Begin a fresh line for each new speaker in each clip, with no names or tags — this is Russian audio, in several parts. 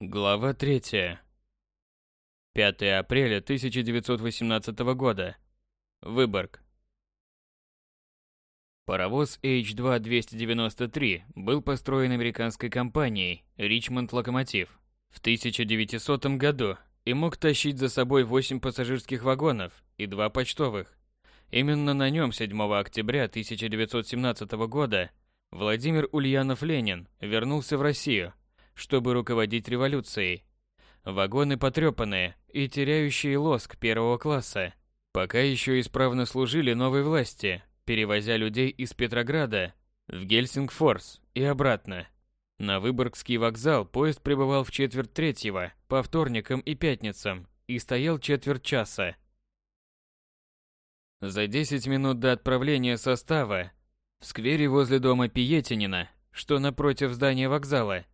Глава 3. 5 апреля 1918 года. Выборг. Паровоз H2-293 был построен американской компанией Richmond Локомотив в 1900 году и мог тащить за собой 8 пассажирских вагонов и 2 почтовых. Именно на нем 7 октября 1917 года Владимир Ульянов-Ленин вернулся в Россию – чтобы руководить революцией. Вагоны потрепанные и теряющие лоск первого класса, пока еще исправно служили новой власти, перевозя людей из Петрограда в Гельсингфорс и обратно. На Выборгский вокзал поезд прибывал в четверть третьего по вторникам и пятницам и стоял четверть часа. За 10 минут до отправления состава в сквере возле дома Пиетинина, что напротив здания вокзала,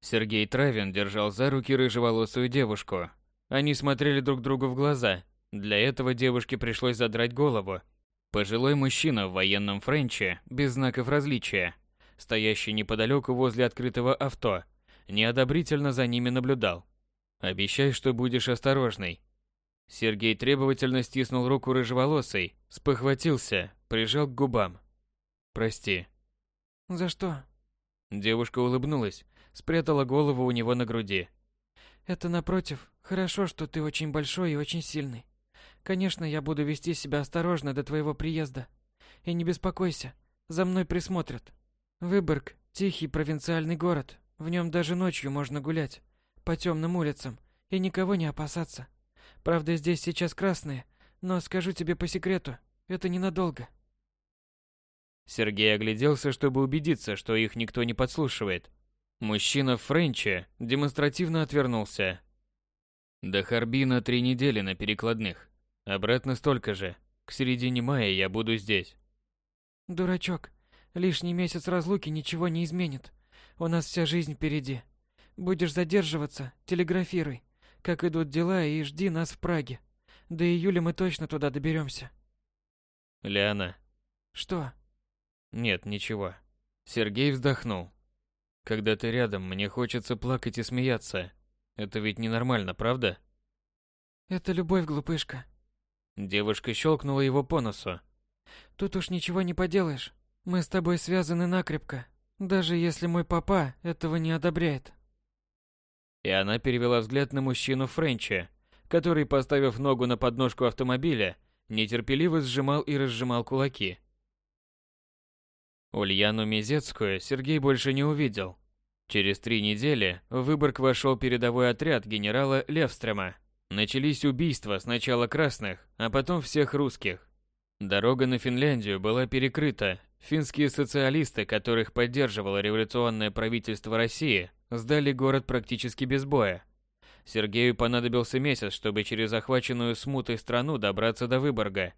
Сергей Травин держал за руки рыжеволосую девушку. Они смотрели друг другу в глаза. Для этого девушке пришлось задрать голову. Пожилой мужчина в военном френче, без знаков различия, стоящий неподалеку возле открытого авто, неодобрительно за ними наблюдал. «Обещай, что будешь осторожный». Сергей требовательно стиснул руку рыжеволосой, спохватился, прижал к губам. «Прости».
«За что?»
Девушка улыбнулась, спрятала голову у него на груди.
Это напротив, хорошо, что ты очень большой и очень сильный. Конечно, я буду вести себя осторожно до твоего приезда. И не беспокойся, за мной присмотрят. Выборг – тихий провинциальный город. В нем даже ночью можно гулять, по темным улицам, и никого не опасаться. Правда, здесь сейчас красные, но скажу тебе по секрету, это ненадолго.
Сергей огляделся, чтобы убедиться, что их никто не подслушивает. Мужчина в френче демонстративно отвернулся. До Харбина три недели на перекладных. Обратно столько же. К середине мая я буду здесь.
Дурачок. Лишний месяц разлуки ничего не изменит. У нас вся жизнь впереди. Будешь задерживаться, телеграфируй. Как идут дела и жди нас в Праге. До июля мы точно туда доберемся.
Ляна.
Что?
Нет, ничего. Сергей вздохнул. Когда ты рядом, мне хочется плакать и смеяться. Это ведь ненормально, правда?
Это любовь, глупышка.
Девушка щелкнула его по носу.
Тут уж ничего не поделаешь. Мы с тобой связаны накрепко, даже если мой папа этого не одобряет.
И она перевела взгляд на мужчину Френча, который, поставив ногу на подножку автомобиля, нетерпеливо сжимал и разжимал кулаки. Ульяну Мизецкую Сергей больше не увидел. Через три недели в Выборг вошел передовой отряд генерала Левстрема. Начались убийства сначала красных, а потом всех русских. Дорога на Финляндию была перекрыта. Финские социалисты, которых поддерживало революционное правительство России, сдали город практически без боя. Сергею понадобился месяц, чтобы через захваченную смутой страну добраться до Выборга.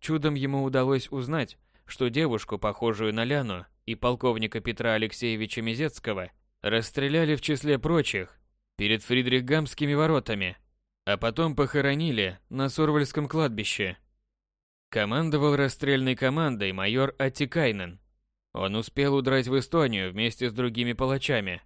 Чудом ему удалось узнать, что девушку, похожую на Ляну, и полковника Петра Алексеевича Мизецкого расстреляли в числе прочих перед Фридрихгамскими воротами, а потом похоронили на Сурвальском кладбище. Командовал расстрельной командой майор Аттикайнен. Он успел удрать в Эстонию вместе с другими палачами.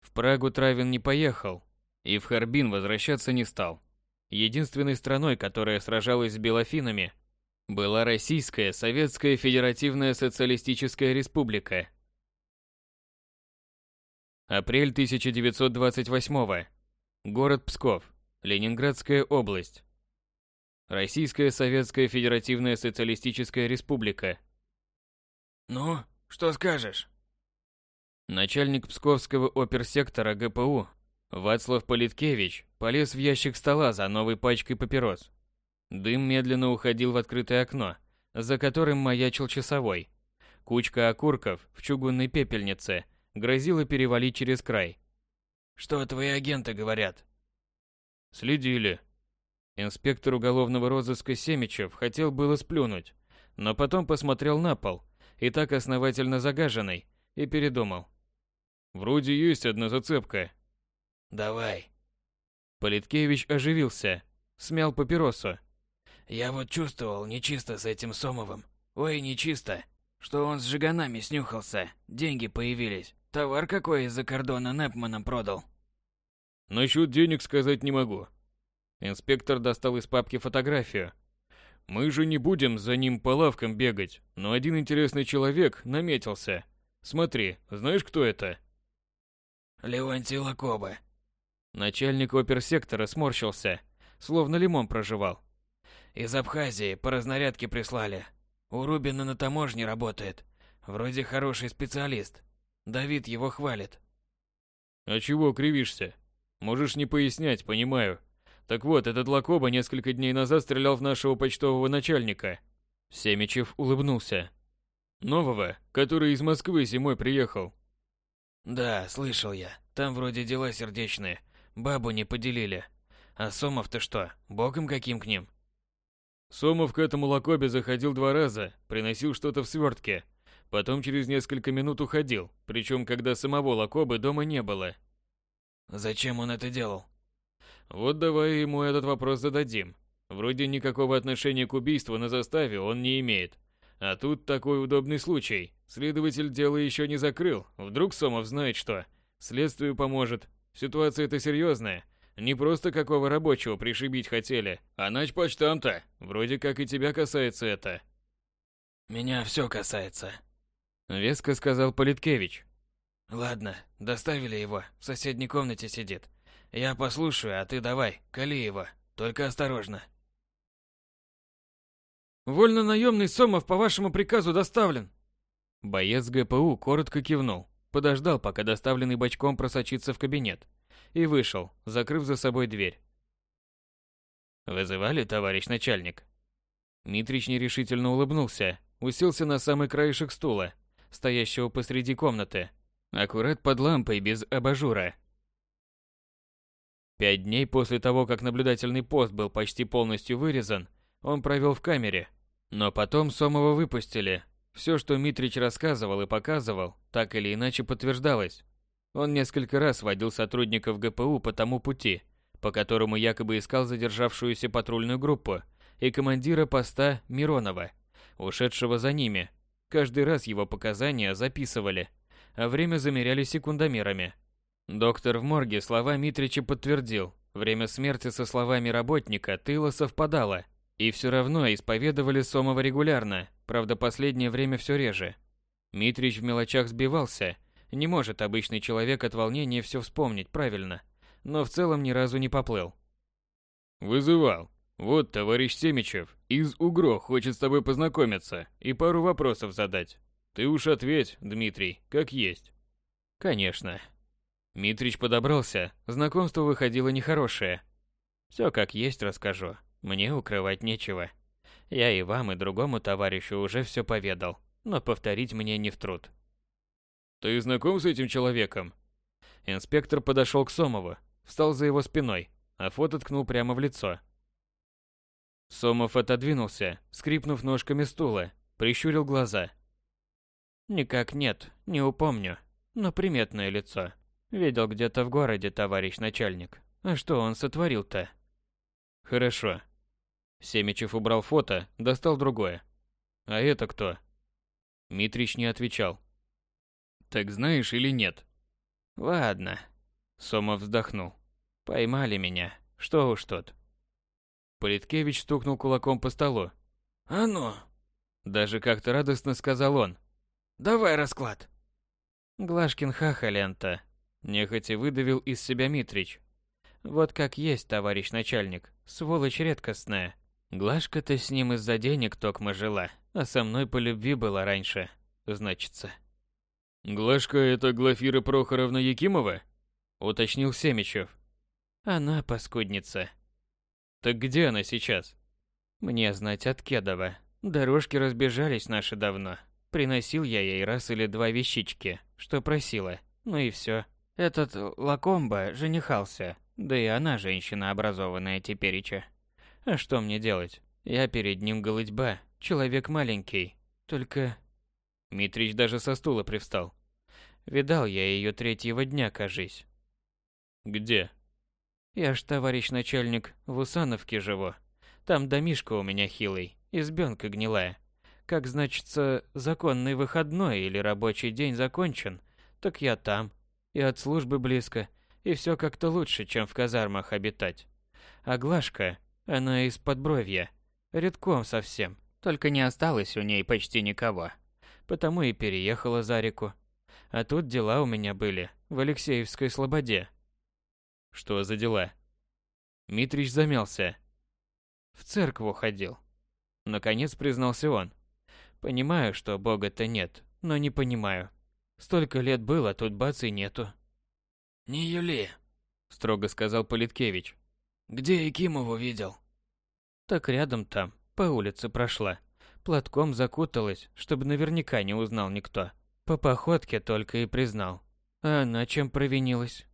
В Прагу Травин не поехал и в Харбин возвращаться не стал. Единственной страной, которая сражалась с белофинами – была Российская Советская Федеративная Социалистическая Республика. Апрель 1928 Город Псков, Ленинградская область. Российская Советская Федеративная Социалистическая Республика.
Ну, что скажешь?
Начальник Псковского оперсектора ГПУ Вацлав Политкевич полез в ящик стола за новой пачкой папирос. Дым медленно уходил в открытое окно, за которым маячил часовой. Кучка окурков в чугунной пепельнице грозила перевалить через край.
«Что твои агенты говорят?»
«Следили». Инспектор уголовного розыска Семичев хотел было сплюнуть, но потом посмотрел на пол, и так основательно загаженный, и передумал. «Вроде есть одна зацепка».
«Давай».
Политкевич оживился, смял папиросу,
я вот чувствовал нечисто с этим Сомовым. Ой, нечисто. Что он с жиганами снюхался, деньги появились. товар какой из-за кордона Непманом продал?
Насчет денег сказать не могу. Инспектор достал из папки фотографию. Мы же не будем за ним по лавкам бегать, но один интересный человек наметился. Смотри, знаешь, кто это?
Леонтий Лакоба.
Начальник оперсектора сморщился, словно лимон проживал.
Из Абхазии по разнарядке прислали. У Рубина на таможне работает. Вроде хороший специалист. Давид его хвалит.
А чего кривишься? Можешь не пояснять, понимаю. Так вот, этот Лакоба несколько дней назад стрелял в нашего почтового начальника. Семичев улыбнулся. Нового, который из Москвы зимой приехал.
Да, слышал я. Там вроде дела сердечные. Бабу не поделили. А Сомов-то что, боком каким к ним?
Сомов к этому Лакобе заходил два раза, приносил что-то в свертке. Потом через несколько минут уходил, причем когда самого Лакобы дома не было.
Зачем он это делал?
Вот давай ему этот вопрос зададим. Вроде никакого отношения к убийству на заставе он не имеет. А тут такой удобный случай. Следователь дело еще не закрыл. Вдруг Сомов знает что. Следствию поможет. Ситуация-то серьезная. Не просто какого рабочего пришибить хотели, а начпочтам-то. Вроде как и тебя касается это.
Меня все касается.
Веско сказал Политкевич.
Ладно, доставили его. В соседней комнате сидит. Я послушаю, а ты давай, кали его. Только осторожно.
Вольно-наемный Сомов по вашему приказу доставлен.
Боец ГПУ коротко кивнул, подождал, пока доставленный бочком просочится в кабинет, и вышел, закрыв за собой дверь. «Вызывали, товарищ начальник?» Митрич нерешительно улыбнулся, уселся на самый краешек стула, стоящего посреди комнаты, аккурат под лампой без абажура. Пять дней после того, как наблюдательный пост был почти полностью вырезан, он провел в камере. Но потом Сомова выпустили. Все, что Митрич рассказывал и показывал, так или иначе подтверждалось. Он несколько раз водил сотрудников ГПУ по тому пути, по которому якобы искал задержавшуюся патрульную группу, и командира поста Миронова, ушедшего за ними. Каждый раз его показания записывали, а время замеряли секундомерами. Доктор в морге слова Митрича подтвердил. Время смерти со словами работника тыла совпадало. И все равно исповедовали Сомова регулярно, правда последнее время все реже. Митрич в мелочах сбивался. Не может обычный человек от волнения все вспомнить правильно, но в целом ни разу не поплыл. «Вызывал. Вот товарищ Семичев из УГРО хочет с тобой познакомиться и пару вопросов задать. Ты уж ответь, Дмитрий, как есть». «Конечно». Митрич подобрался, знакомство выходило нехорошее. Все как есть расскажу. Мне укрывать нечего. Я и вам, и другому товарищу уже все поведал, но повторить мне не в труд. Ты знаком с этим человеком? Инспектор подошел к Сомову, встал за его спиной, а фото ткнул прямо в лицо. Сомов отодвинулся, скрипнув ножками стула, прищурил глаза. Никак нет, не упомню, но приметное лицо. Видел где-то в городе, товарищ начальник. А что он сотворил-то? Хорошо, Семичев убрал фото, достал другое. «А это кто?» Митрич не отвечал. «Так знаешь или нет?» «Ладно». Сомов вздохнул. «Поймали меня. Что уж тут». Политкевич стукнул кулаком по столу.
«А ну!»
Даже как-то радостно сказал он.
«Давай расклад».
Глашкин хахалента. Нехотя выдавил из себя Митрич. Вот как есть, товарищ начальник. Сволочь редкостная. Глашка-то с ним из-за денег токмо жила, а со мной по любви была раньше, значится.
Глашка это Глафира Прохоровна Якимова? Уточнил Семичев.
Она паскудница.
Так где она сейчас?
Мне знать от Кедова. Дорожки разбежались наши давно. Приносил я ей раз или два вещички, что просила. Ну и все. Этот Лакомба женихался, да и она женщина образованная тепереча. А что мне делать? Я перед ним голытьба, человек маленький. Только... Митрич даже со стула привстал. Видал я ее третьего дня, кажись.
Где?
Я ж, товарищ начальник, в Усановке живу. Там домишка у меня хилый, избенка гнилая. Как значится, законный выходной или рабочий день закончен, Так я там. И от службы близко, и все как-то лучше, чем в казармах обитать. А Глашка, она из подбровья, редком совсем, только не осталось у ней почти никого. Потому и переехала за реку. А тут дела у меня были, в Алексеевской Слободе.
Что за дела? Митрич замялся.
В церкву ходил. Наконец признался он. Понимаю, что Бога-то нет, но не понимаю. Столько лет было, тут бац и нету.
«Не Юли», —
строго сказал Политкевич.
«Где Якимову видел?»
Так рядом там, по улице прошла. Платком закуталась, чтобы наверняка не узнал никто. По походке только и признал. А она чем провинилась?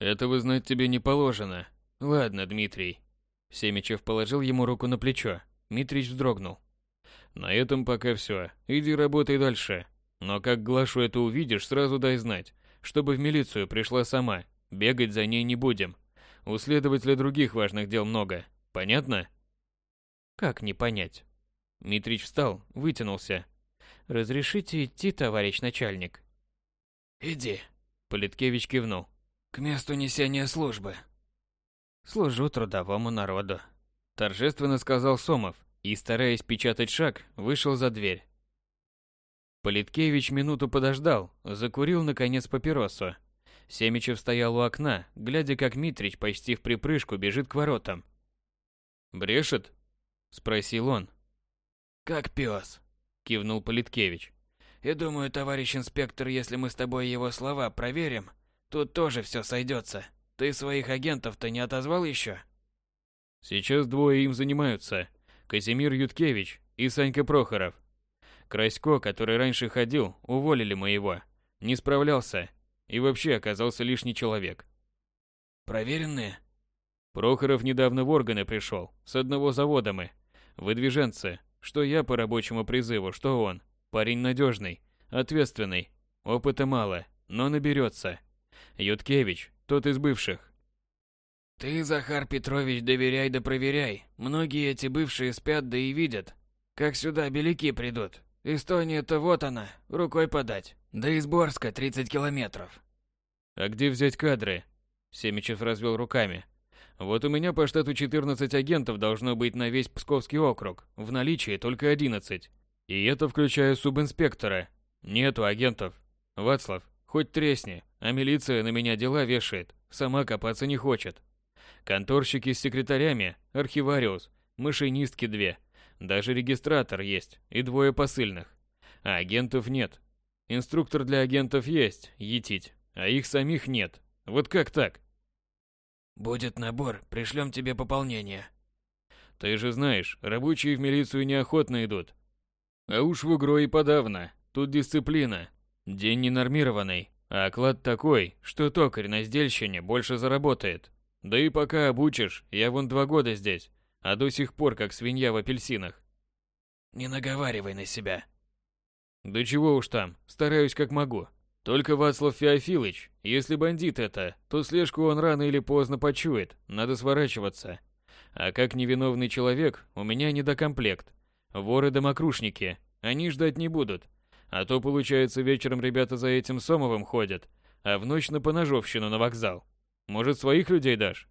Этого знать тебе не положено. Ладно, Дмитрий. Семичев положил ему руку на плечо. Митрич вздрогнул. На этом пока все. Иди работай дальше. Но как Глашу это увидишь, сразу дай знать чтобы в милицию пришла сама. Бегать за ней не будем. У следователя других важных дел много. Понятно?
Как не понять?
Митрич встал, вытянулся.
Разрешите идти, товарищ начальник?
Иди.
Политкевич кивнул.
К месту несения службы.
Служу трудовому народу.
Торжественно сказал Сомов и, стараясь печатать шаг, вышел за дверь. Политкевич минуту подождал, закурил наконец папиросу. Семичев стоял у окна, глядя, как Митрич почти в припрыжку бежит к воротам. «Брешет?» – спросил он.
«Как пес», –
кивнул Политкевич.
«Я думаю, товарищ инспектор, если мы с тобой его слова проверим, тут тоже все сойдется. Ты своих агентов-то не отозвал еще?»
«Сейчас двое им занимаются. Казимир Юткевич и Санька Прохоров. Красько, который раньше ходил, уволили моего. Не справлялся. И вообще оказался лишний человек.
Проверенные?
Прохоров недавно в органы пришел. С одного завода мы. Выдвиженцы. Что я по рабочему призыву, что он. Парень надежный, ответственный. Опыта мало, но наберется. Юткевич, тот из бывших.
Ты, Захар Петрович, доверяй да проверяй. Многие эти бывшие спят да и видят, как сюда беляки придут. Эстония-то вот она, рукой подать. Да из Борска 30 километров.
А где взять кадры? Семичев развел руками. Вот у меня по штату 14 агентов должно быть на весь Псковский округ. В наличии только 11. И это включая субинспектора. Нету агентов. Вацлав, хоть тресни, а милиция на меня дела вешает. Сама копаться не хочет. Конторщики с секретарями, архивариус, машинистки две – даже регистратор есть и двое посыльных. А агентов нет. Инструктор для агентов есть, етить, а их самих нет. Вот как так?
Будет набор, пришлем тебе пополнение.
Ты же знаешь, рабочие в милицию неохотно идут. А уж в УГРО и подавно. Тут дисциплина. День ненормированный, а оклад такой, что токарь на сдельщине больше заработает. Да и пока обучишь, я вон два года здесь а до сих пор как свинья в апельсинах.
Не наговаривай на себя.
Да чего уж там, стараюсь как могу. Только Вацлав Феофилыч, если бандит это, то слежку он рано или поздно почует, надо сворачиваться. А как невиновный человек, у меня недокомплект. Воры-домокрушники, они ждать не будут. А то, получается, вечером ребята за этим Сомовым ходят, а в ночь на поножовщину на вокзал. Может, своих людей дашь?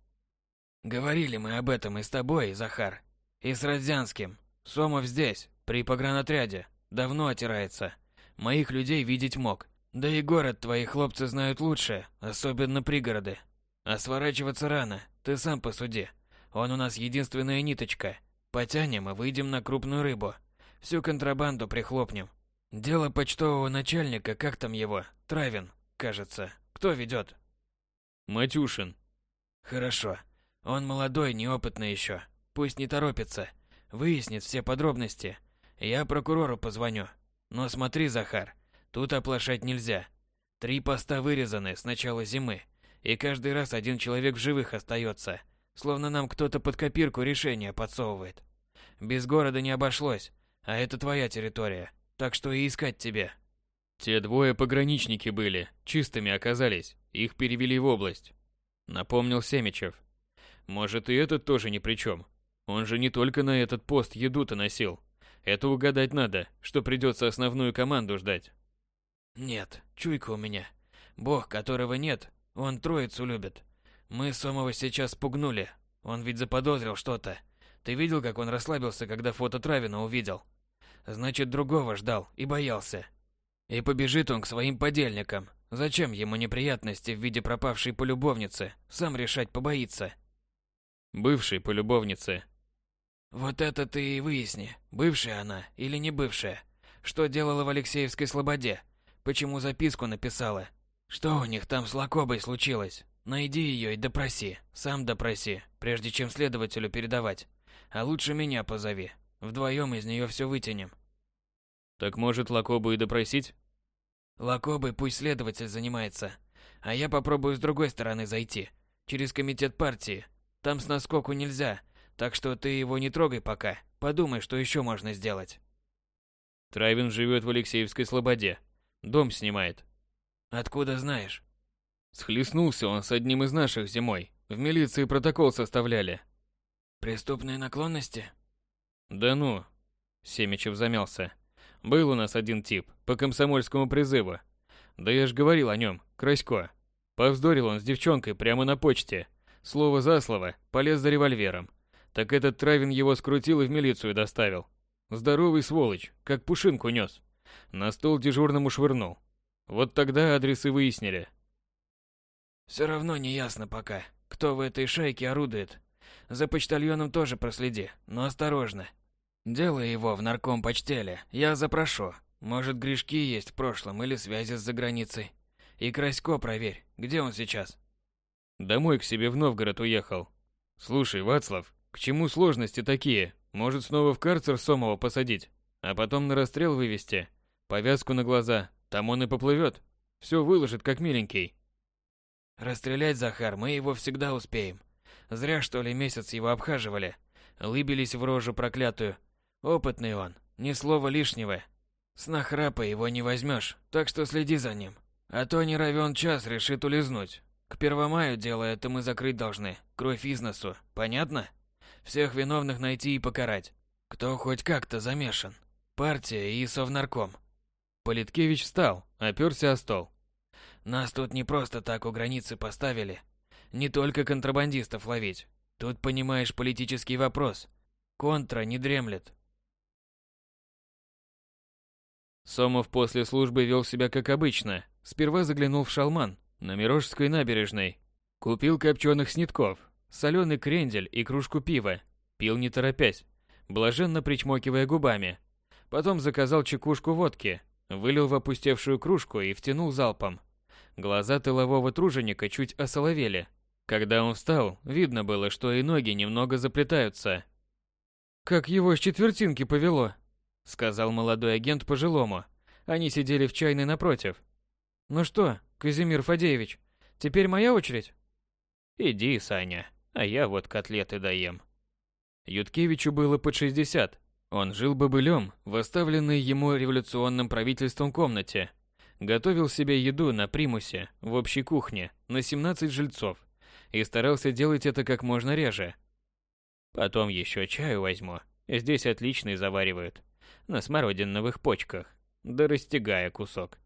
Говорили мы об этом и с тобой, Захар. И с Родзянским. Сомов здесь, при погранотряде. Давно отирается. Моих людей видеть мог. Да и город твои хлопцы знают лучше, особенно пригороды. А сворачиваться рано, ты сам посуди. Он у нас единственная ниточка. Потянем и выйдем на крупную рыбу. Всю контрабанду прихлопнем. Дело почтового начальника, как там его? Травин, кажется. Кто ведет?
Матюшин.
Хорошо. Он молодой, неопытный еще. Пусть не торопится. Выяснит все подробности. Я прокурору позвоню. Но смотри, Захар, тут оплошать нельзя. Три поста вырезаны с начала зимы, и каждый раз один человек в живых остается, словно нам кто-то под копирку решение подсовывает. Без города не обошлось, а это твоя территория, так что и искать тебе.
Те двое пограничники были, чистыми оказались, их перевели в область. Напомнил Семичев. Может, и этот тоже ни при чем. Он же не только на этот пост еду-то носил. Это угадать надо, что придется основную команду ждать.
Нет, чуйка у меня. Бог, которого нет, он троицу любит. Мы Сомова сейчас спугнули. Он ведь заподозрил что-то. Ты видел, как он расслабился, когда фото Травина увидел? Значит, другого ждал и боялся. И побежит он к своим подельникам. Зачем ему неприятности в виде пропавшей полюбовницы? Сам решать побоится.
Бывшей полюбовницы.
Вот это ты и выясни, бывшая она или не бывшая. Что делала в Алексеевской слободе? Почему записку написала? Что у них там с Лакобой случилось? Найди ее и допроси. Сам допроси, прежде чем следователю передавать. А лучше меня позови. Вдвоем из нее все вытянем.
Так может Лакобу и допросить?
Лакобой пусть следователь занимается. А я попробую с другой стороны зайти. Через комитет партии. Там с наскоку нельзя. Так что ты его не трогай пока. Подумай, что еще можно сделать.
Травин живет в Алексеевской Слободе. Дом снимает.
Откуда знаешь?
Схлестнулся он с одним из наших зимой. В милиции протокол составляли.
Преступные наклонности?
Да ну. Семичев замялся. Был у нас один тип, по комсомольскому призыву. Да я ж говорил о нем, Красько. Повздорил он с девчонкой прямо на почте. Слово за слово, полез за револьвером. Так этот Травин его скрутил и в милицию доставил. Здоровый сволочь, как пушинку нес. На стол дежурному швырнул. Вот тогда адресы выяснили.
Все равно не ясно пока, кто в этой шайке орудует. За почтальоном тоже проследи, но осторожно. Делай его в нарком почтеле, я запрошу. Может, грешки есть в прошлом или связи с заграницей. И Красько проверь, где он сейчас?
Домой к себе в Новгород уехал. Слушай, Вацлав, к чему сложности такие? Может, снова в карцер Сомова посадить, а потом на расстрел вывести? Повязку на глаза, там он и поплывет. Все выложит, как миленький.
Расстрелять, Захар, мы его всегда успеем. Зря, что ли, месяц его обхаживали. Лыбились в рожу проклятую. Опытный он, ни слова лишнего. С нахрапа его не возьмешь, так что следи за ним. А то не равен час решит улизнуть. К Первомаю дело это мы закрыть должны, кровь из носу, понятно? Всех виновных найти и покарать. Кто хоть как-то замешан. Партия и совнарком.
Политкевич встал, оперся о стол.
Нас тут не просто так у границы поставили. Не только контрабандистов ловить. Тут, понимаешь, политический вопрос. Контра не дремлет.
Сомов после службы вел себя как обычно. Сперва заглянул в Шалман, на Мирожской набережной. Купил копченых снитков, соленый крендель и кружку пива. Пил не торопясь, блаженно причмокивая губами. Потом заказал чекушку водки, вылил в опустевшую кружку и втянул залпом. Глаза тылового труженика чуть осоловели. Когда он встал, видно было, что и ноги немного заплетаются.
«Как его с четвертинки повело», —
сказал молодой агент пожилому. Они сидели в чайной напротив.
«Ну что, Казимир Фадеевич, теперь моя очередь?»
«Иди, Саня, а я вот котлеты доем». Юткевичу было под 60. Он жил бобылем в оставленной ему революционным правительством комнате, Готовил себе еду на примусе, в общей кухне, на 17 жильцов. И старался делать это как можно реже. Потом еще чаю возьму. Здесь отличный заваривают. На смородиновых почках. Да растягая кусок.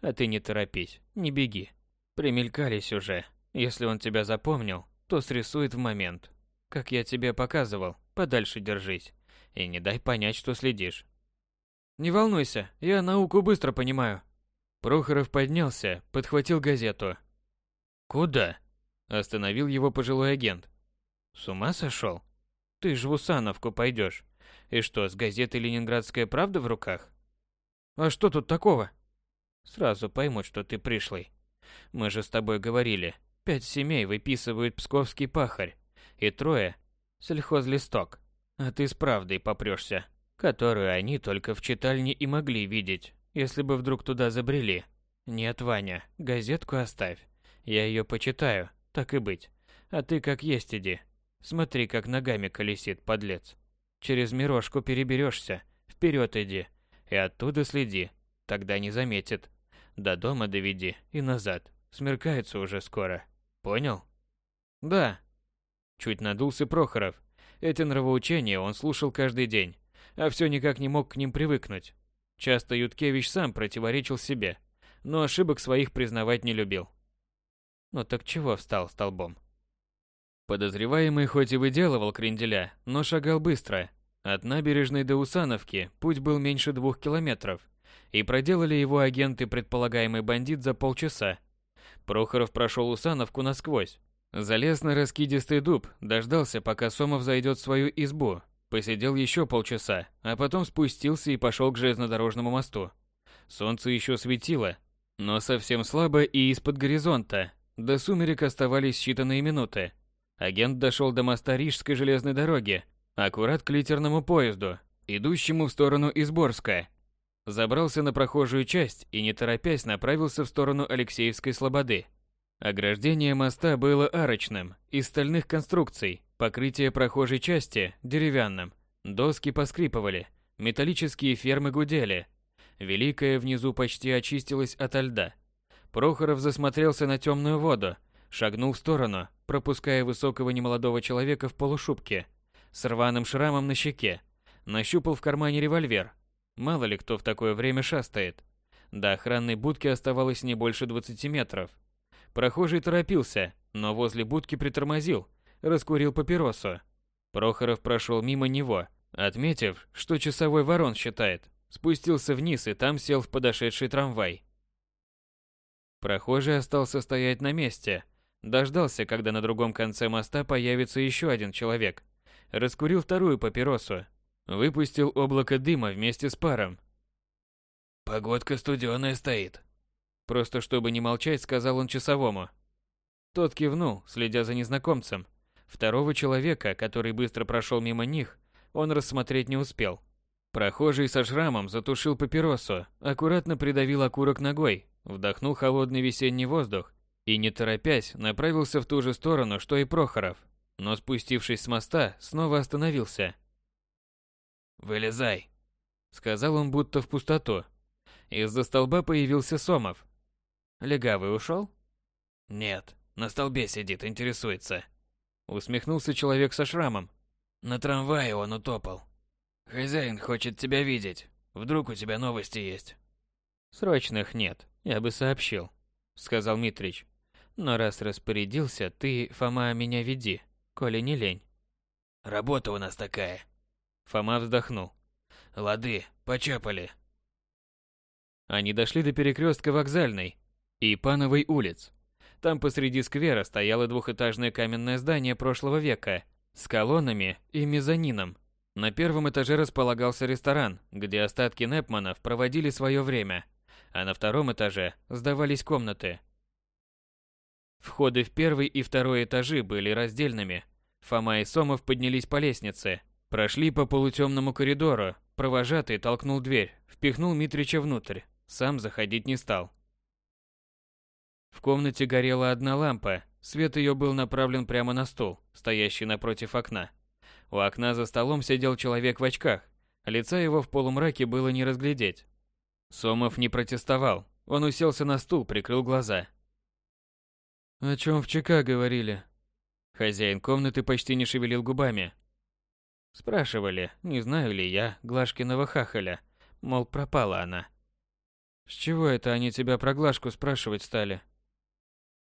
А ты не торопись, не беги. Примелькались уже. Если он тебя запомнил, то срисует в момент. Как я тебе показывал, подальше держись. И не дай понять, что следишь.
Не волнуйся, я науку быстро понимаю.
Прохоров поднялся, подхватил газету.
«Куда?»
– остановил его пожилой агент.
«С ума сошел?
Ты ж в Усановку пойдешь. И что, с газетой «Ленинградская правда» в руках?»
«А что тут такого?»
«Сразу поймут, что ты пришлый. Мы же с тобой говорили, пять семей выписывают псковский пахарь, и трое – сельхозлисток. А ты с правдой попрешься, которую они только в читальне и могли видеть если бы вдруг туда забрели. Нет, Ваня, газетку оставь. Я ее почитаю, так и быть. А ты как есть иди. Смотри, как ногами колесит подлец. Через мирожку переберешься, вперед иди. И оттуда следи, тогда не заметит. До дома доведи и назад. Смеркается уже скоро. Понял?
Да.
Чуть надулся Прохоров. Эти нравоучения он слушал каждый день, а все никак не мог к ним привыкнуть. Часто Юткевич сам противоречил себе. но ошибок своих признавать не любил. Ну так чего встал столбом? Подозреваемый хоть и выделывал кренделя, но шагал быстро. От набережной до Усановки путь был меньше двух километров, и проделали его агенты предполагаемый бандит за полчаса. Прохоров прошел Усановку насквозь, залез на раскидистый дуб, дождался, пока Сомов зайдет в свою избу, посидел еще полчаса, а потом спустился и пошел к железнодорожному мосту. Солнце еще светило, но совсем слабо и из-под горизонта. До сумерек оставались считанные минуты. Агент дошел до моста Рижской железной дороги, аккурат к литерному поезду, идущему в сторону Изборска. Забрался на прохожую часть и, не торопясь, направился в сторону Алексеевской Слободы. Ограждение моста было арочным, из стальных конструкций, покрытие прохожей части – деревянным. Доски поскрипывали, металлические фермы гудели. Великая внизу почти очистилась ото льда. Прохоров засмотрелся на темную воду, шагнул в сторону, пропуская высокого немолодого человека в полушубке, с рваным шрамом на щеке. Нащупал в кармане револьвер. Мало ли кто в такое время шастает. До охранной будки оставалось не больше 20 метров. Прохожий торопился, но возле будки притормозил, раскурил папиросу. Прохоров прошел мимо него, отметив, что часовой ворон считает, спустился вниз и там сел в подошедший трамвай. Прохожий остался стоять на месте, дождался, когда на другом конце моста появится еще один человек. Раскурил вторую папиросу, выпустил облако дыма вместе с паром.
Погодка студеная стоит.
Просто чтобы не молчать, сказал он часовому. Тот кивнул, следя за незнакомцем. Второго человека, который быстро прошел мимо них, он рассмотреть не успел. Прохожий со шрамом затушил папиросу, аккуратно придавил окурок ногой, вдохнул холодный весенний воздух и, не торопясь, направился в ту же сторону, что и Прохоров. Но спустившись с моста, снова остановился.
«Вылезай», —
сказал он будто в пустоту. Из-за столба появился Сомов. «Легавый ушел?»
«Нет, на столбе сидит, интересуется».
Усмехнулся человек со шрамом.
«На трамвае он утопал. Хозяин хочет тебя видеть. Вдруг у тебя новости есть?»
«Срочных нет, я бы сообщил», — сказал Митрич. «Но раз распорядился, ты, Фома, меня веди, коли не лень».
«Работа у нас такая».
Фома вздохнул.
«Лады, почапали».
Они дошли до перекрестка вокзальной и Пановой улиц. Там посреди сквера стояло двухэтажное каменное здание прошлого века с колоннами и мезонином. На первом этаже располагался ресторан, где остатки Непманов проводили свое время, а на втором этаже сдавались комнаты. Входы в первый и второй этажи были раздельными. Фома и Сомов поднялись по лестнице, прошли по полутемному коридору, провожатый толкнул дверь, впихнул Митрича внутрь, сам заходить не стал. В комнате горела одна лампа, свет ее был направлен прямо на стол, стоящий напротив окна. У окна за столом сидел человек в очках, лица его в полумраке было не разглядеть. Сомов не протестовал, он уселся на стул, прикрыл глаза.
«О чем в ЧК говорили?»
Хозяин комнаты почти не шевелил губами. Спрашивали, не знаю ли я Глашкиного хахаля, мол, пропала она.
«С чего это они тебя про Глашку спрашивать стали?»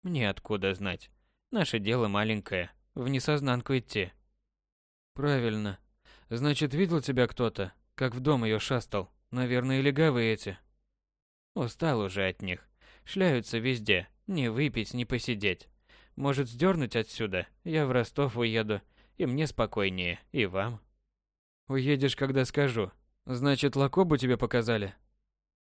Мне откуда знать. Наше дело маленькое, в несознанку идти.
Правильно. Значит, видел тебя кто-то, как в дом ее шастал? Наверное, легавые эти.
Устал уже от них. Шляются везде, не выпить, не посидеть. Может, сдернуть отсюда? Я в Ростов уеду, и мне спокойнее, и вам.
Уедешь, когда скажу. Значит, Лакобу тебе показали?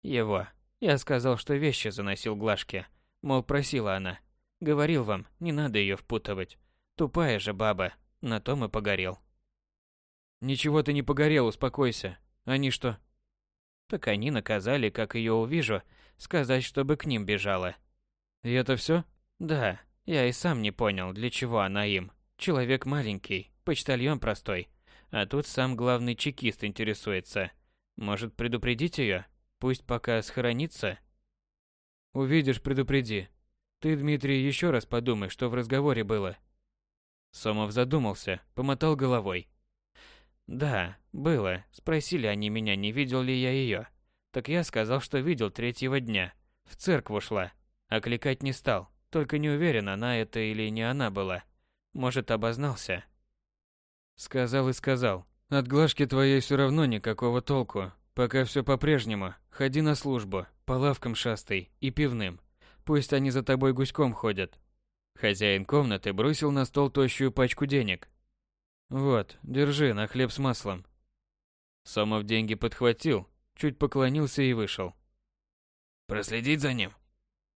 Его. Я сказал, что вещи заносил Глашке. Мол, просила она. Говорил вам, не надо ее впутывать. Тупая же баба, на том и погорел.
Ничего ты не погорел, успокойся. Они что?
Так они наказали, как ее увижу, сказать, чтобы к ним бежала.
И это все?
Да, я и сам не понял, для чего она им. Человек маленький, почтальон простой. А тут сам главный чекист интересуется. Может, предупредить ее? Пусть пока схоронится?
Увидишь, предупреди. Ты, Дмитрий, еще раз подумай, что в разговоре было.
Сомов задумался, помотал головой. Да, было. Спросили они меня, не видел ли я ее. Так я сказал, что видел третьего дня. В церковь ушла. Окликать не стал, только не уверен, она это или не она была. Может, обознался. Сказал и сказал. От Глашки твоей все равно никакого толку. Пока все по-прежнему. Ходи на службу, по лавкам шастай и пивным. Пусть они за тобой гуськом ходят. Хозяин комнаты бросил на стол тощую пачку денег. Вот, держи на хлеб с маслом. Сомов деньги подхватил, чуть поклонился и вышел.
Проследить за ним?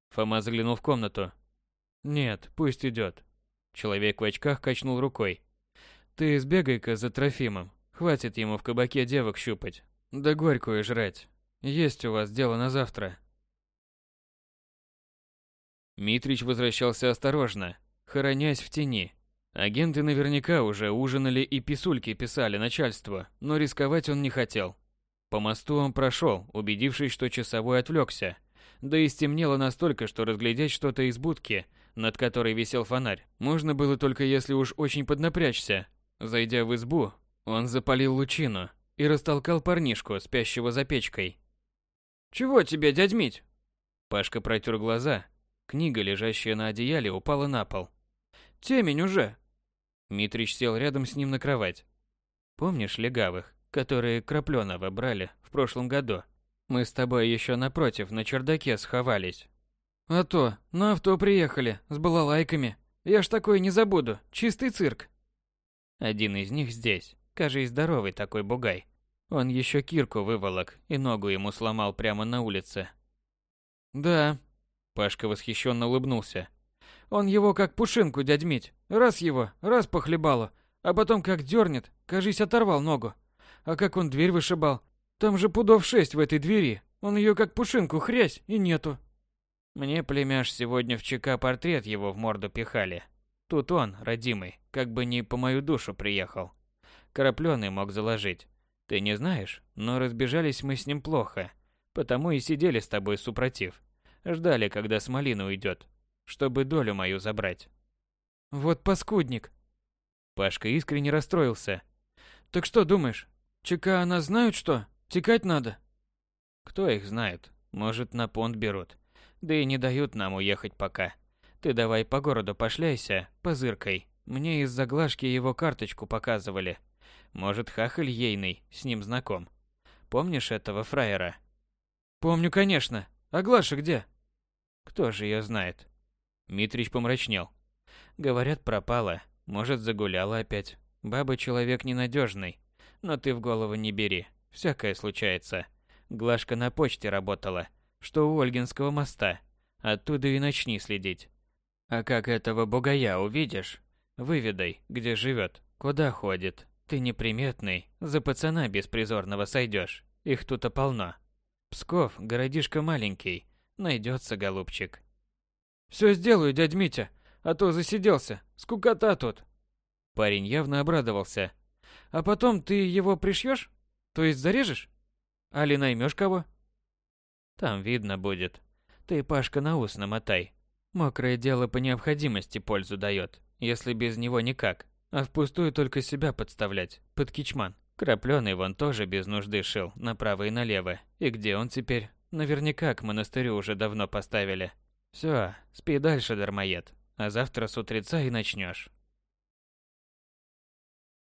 Фома заглянул в комнату. Нет, пусть идет. Человек в очках качнул рукой. Ты сбегай-ка за Трофимом. Хватит ему в кабаке девок щупать. Да горькую жрать. Есть у вас дело на завтра. Митрич возвращался осторожно, хоронясь в тени. Агенты наверняка уже ужинали и писульки писали начальству, но рисковать он не хотел. По мосту он прошел, убедившись, что часовой отвлекся. Да и стемнело настолько, что разглядеть что-то из будки, над которой висел фонарь, можно было только если уж очень поднапрячься. Зайдя в избу, он запалил лучину и растолкал парнишку, спящего за печкой. «Чего тебе, дядь Мить?» Пашка протер глаза, Книга, лежащая на одеяле, упала на пол. «Темень уже!» Митрич сел рядом с ним на кровать. «Помнишь легавых, которые Крапленова брали в прошлом году? Мы с тобой еще напротив на чердаке сховались». «А то, на авто приехали, с балалайками. Я ж такое не забуду, чистый цирк». Один из них здесь, кажись, здоровый такой бугай. Он еще кирку выволок и ногу ему сломал прямо на улице. «Да, Пашка восхищенно улыбнулся. Он его как пушинку, дядь Мить. Раз его, раз похлебало, а потом как дернет, кажись, оторвал ногу. А как он дверь вышибал. Там же пудов шесть в этой двери. Он ее как пушинку хрясь и нету. Мне племяш сегодня в ЧК портрет его в морду пихали. Тут он, родимый, как бы не по мою душу приехал. Карапленый мог заложить. Ты не знаешь, но разбежались мы с ним плохо. Потому и сидели с тобой супротив. Ждали, когда Смолина уйдет, чтобы долю мою забрать. Вот паскудник. Пашка искренне расстроился. Так что думаешь, ЧК она знают что? Текать надо? Кто их знает? Может, на понт берут. Да и не дают нам уехать пока. Ты давай по городу пошляйся, позыркой. Мне из заглажки его карточку показывали. Может, хахаль ейный, с ним знаком. Помнишь этого фраера? Помню, конечно. А Глаша где? Кто же ее знает? Митрич помрачнел. Говорят, пропала. Может, загуляла опять. Баба человек ненадежный. Но ты в голову не бери. Всякое случается. Глашка на почте работала, что у Ольгинского моста. Оттуда и начни следить. А как этого бугая увидишь, выведай, где живет, куда ходит. Ты неприметный, за пацана беспризорного сойдешь. Их тут полно. Псков, городишко маленький, найдется голубчик. Все сделаю, дядь Митя, а то засиделся, скукота тут. Парень явно обрадовался. А потом ты его пришьешь? То есть зарежешь? Али наймешь кого? Там видно будет. Ты, Пашка, на ус намотай. Мокрое дело по необходимости пользу дает, если без него никак. А впустую только себя подставлять, под кичман. Крапленый вон тоже без нужды шил направо и налево. И где он теперь? Наверняка к монастырю уже давно поставили. Все, спи дальше, дармоед. А завтра с утреца и начнешь.